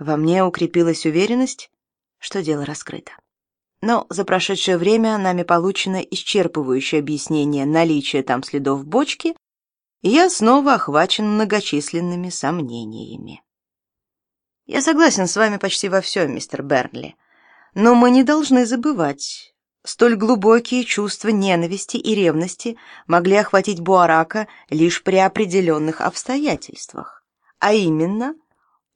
Во мне укрепилась уверенность, что дело раскрыто. Но за прошедшее время нами получено исчерпывающее объяснение наличия там следов бочки, и я снова охвачен многочисленными сомнениями. Я согласен с вами почти во всем, мистер Бернли, но мы не должны забывать, столь глубокие чувства ненависти и ревности могли охватить Буарака лишь при определенных обстоятельствах, а именно –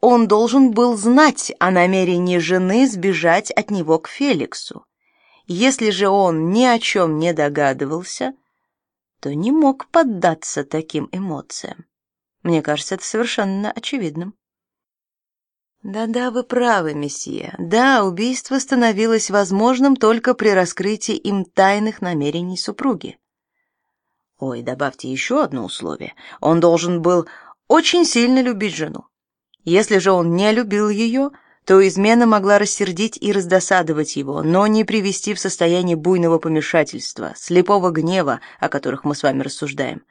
он должен был знать о намерении жены сбежать от него к Феликсу. Если же он ни о чем не догадывался, то не мог поддаться таким эмоциям. Мне кажется, это совершенно очевидным. Да-да, вы правы, месье. Да, убийство становилось возможным только при раскрытии им тайных намерений супруги. Ой, добавьте еще одно условие. Он должен был очень сильно любить жену. Если же он не любил ее, то измена могла рассердить и раздосадовать его, но не привести в состояние буйного помешательства, слепого гнева, о которых мы с вами рассуждаем.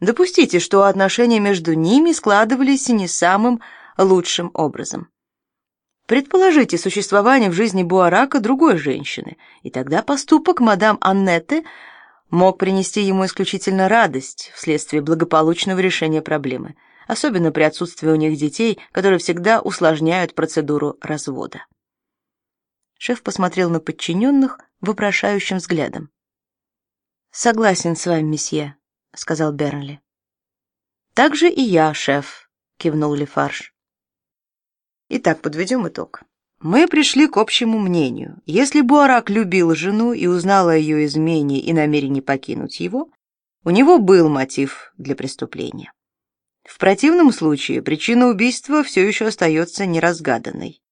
Допустите, что отношения между ними складывались не самым лучшим образом. Предположите существование в жизни Буарака другой женщины, и тогда поступок мадам Аннетты мог принести ему исключительно радость вследствие благополучного решения проблемы – особенно при отсутствии у них детей, которые всегда усложняют процедуру развода. Шеф посмотрел на подчиненных вопрошающим взглядом. «Согласен с вами, месье», — сказал Бернли. «Так же и я, шеф», — кивнул Лефарж. Итак, подведем итог. Мы пришли к общему мнению. Если Буарак любил жену и узнал о ее измене и намерении покинуть его, у него был мотив для преступления. В противном случае причина убийства все еще остается неразгаданной.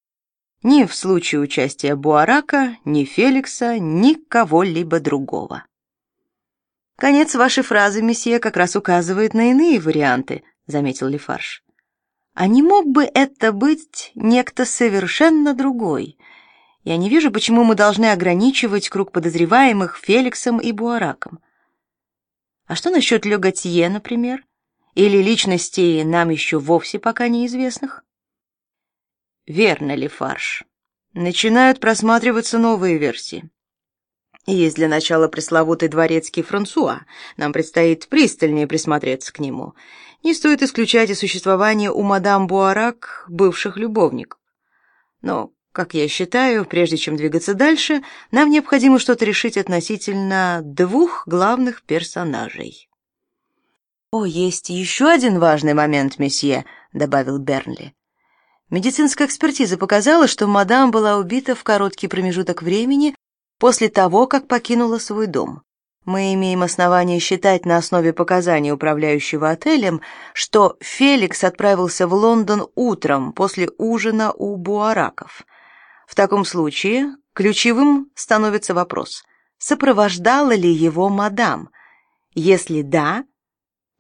Ни в случае участия Буарака, ни Феликса, ни кого-либо другого. Конец вашей фразы, месье, как раз указывает на иные варианты, заметил Лефарж. А не мог бы это быть некто совершенно другой? Я не вижу, почему мы должны ограничивать круг подозреваемых Феликсом и Буараком. А что насчет Ле Готье, например? Или личностей нам еще вовсе пока неизвестных? Верно ли, Фарш? Начинают просматриваться новые версии. Есть для начала пресловутый дворецкий Франсуа. Нам предстоит пристальнее присмотреться к нему. Не стоит исключать и существование у мадам Буарак бывших любовников. Но, как я считаю, прежде чем двигаться дальше, нам необходимо что-то решить относительно двух главных персонажей. «О, есть еще один важный момент, месье», — добавил Бернли. Медицинская экспертиза показала, что мадам была убита в короткий промежуток времени после того, как покинула свой дом. Мы имеем основание считать на основе показаний управляющего отелем, что Феликс отправился в Лондон утром после ужина у Буараков. В таком случае ключевым становится вопрос, сопровождала ли его мадам? Если да,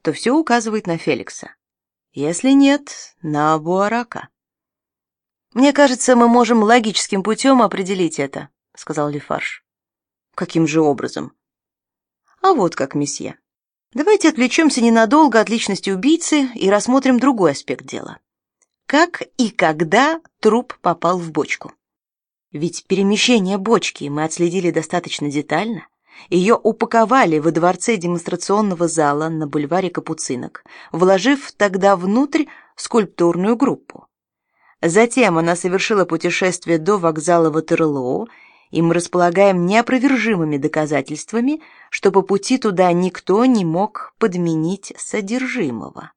то все указывает на Феликса. Если нет, на Буарака. Мне кажется, мы можем логическим путем определить это, сказал Лефарж. Каким же образом? А вот как, месье. Давайте отвлечемся ненадолго от личности убийцы и рассмотрим другой аспект дела. Как и когда труп попал в бочку? Ведь перемещение бочки мы отследили достаточно детально. Ее упаковали во дворце демонстрационного зала на бульваре Капуцинок, вложив тогда внутрь скульптурную группу. Затем она совершила путешествие до вокзала Ватерлоо, и мы располагаем неопровержимыми доказательствами, что по пути туда никто не мог подменить содержимого.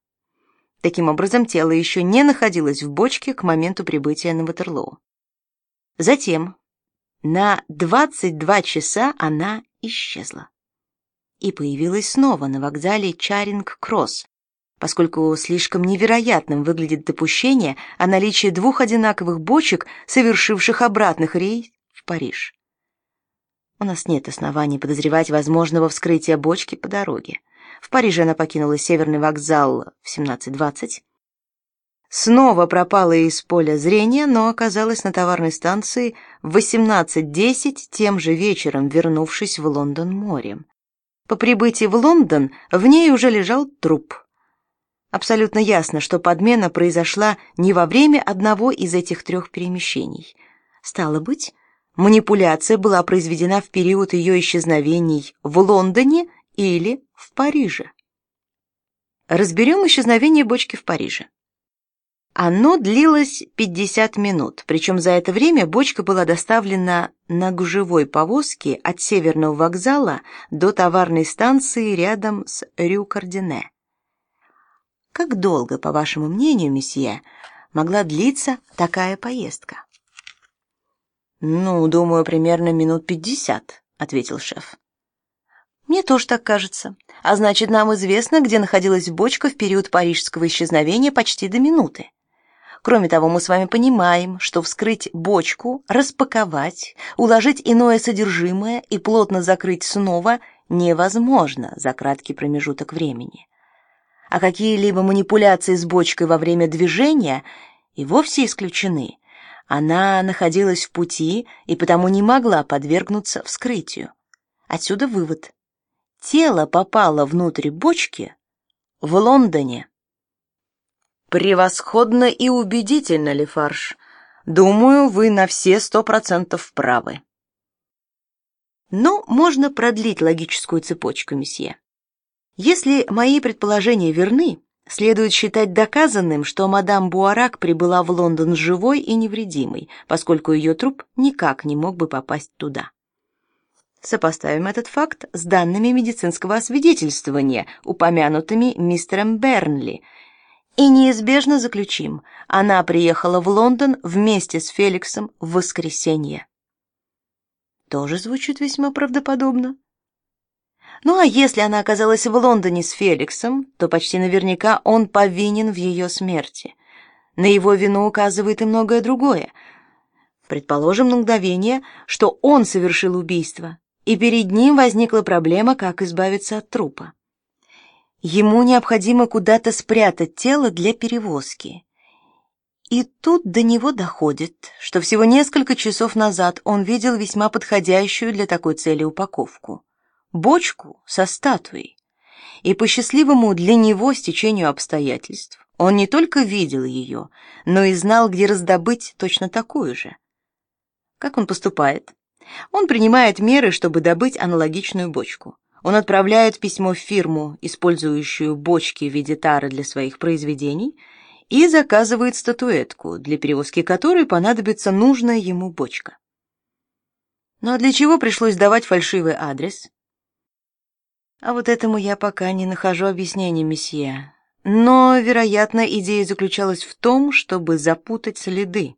Таким образом, тело еще не находилось в бочке к моменту прибытия на Ватерлоо. Затем на 22 часа она исчезла. И появилась снова на вокзале Чаринг-Кросс, поскольку слишком невероятным выглядит допущение о наличии двух одинаковых бочек, совершивших обратных рейс в Париж. У нас нет оснований подозревать возможного вскрытия бочки по дороге. В Париже она покинула Северный вокзал в 17:20. Снова пропала из поля зрения, но оказалась на товарной станции в 18.10 тем же вечером, вернувшись в Лондон морем. По прибытии в Лондон в ней уже лежал труп. Абсолютно ясно, что подмена произошла не во время одного из этих трех перемещений. Стало быть, манипуляция была произведена в период ее исчезновений в Лондоне или в Париже. Разберем исчезновение бочки в Париже. Оно длилось 50 минут, причем за это время бочка была доставлена на гужевой повозке от Северного вокзала до товарной станции рядом с Рю-Кардине. Как долго, по вашему мнению, месье, могла длиться такая поездка? Ну, думаю, примерно минут пятьдесят, ответил шеф. Мне тоже так кажется. А значит, нам известно, где находилась бочка в период парижского исчезновения почти до минуты. Кроме того, мы с вами понимаем, что вскрыть бочку, распаковать, уложить иное содержимое и плотно закрыть снова невозможно за краткий промежуток времени. А какие-либо манипуляции с бочкой во время движения и вовсе исключены. Она находилась в пути и потому не могла подвергнуться вскрытию. Отсюда вывод. Тело попало внутрь бочки в Лондоне. Превосходно и убедительно, Лефарж. Думаю, вы на все сто процентов правы. Но можно продлить логическую цепочку, месье. Если мои предположения верны, следует считать доказанным, что мадам Буарак прибыла в Лондон живой и невредимой, поскольку ее труп никак не мог бы попасть туда. Сопоставим этот факт с данными медицинского освидетельствования, упомянутыми мистером Бернли – и неизбежно заключим, она приехала в Лондон вместе с Феликсом в воскресенье. Тоже звучит весьма правдоподобно. Ну а если она оказалась в Лондоне с Феликсом, то почти наверняка он повинен в ее смерти. На его вину указывает и многое другое. Предположим на что он совершил убийство, и перед ним возникла проблема, как избавиться от трупа. Ему необходимо куда-то спрятать тело для перевозки. И тут до него доходит, что всего несколько часов назад он видел весьма подходящую для такой цели упаковку бочку со статуей. И по счастливому для него стечению обстоятельств он не только видел ее, но и знал, где раздобыть точно такую же. Как он поступает? Он принимает меры, чтобы добыть аналогичную бочку. Он отправляет письмо в фирму, использующую бочки в виде тары для своих произведений, и заказывает статуэтку, для перевозки которой понадобится нужная ему бочка. А для чего пришлось давать фальшивый адрес? А вот этому я пока не нахожу объяснения, месье. Но, вероятно, идея заключалась в том, чтобы запутать следы.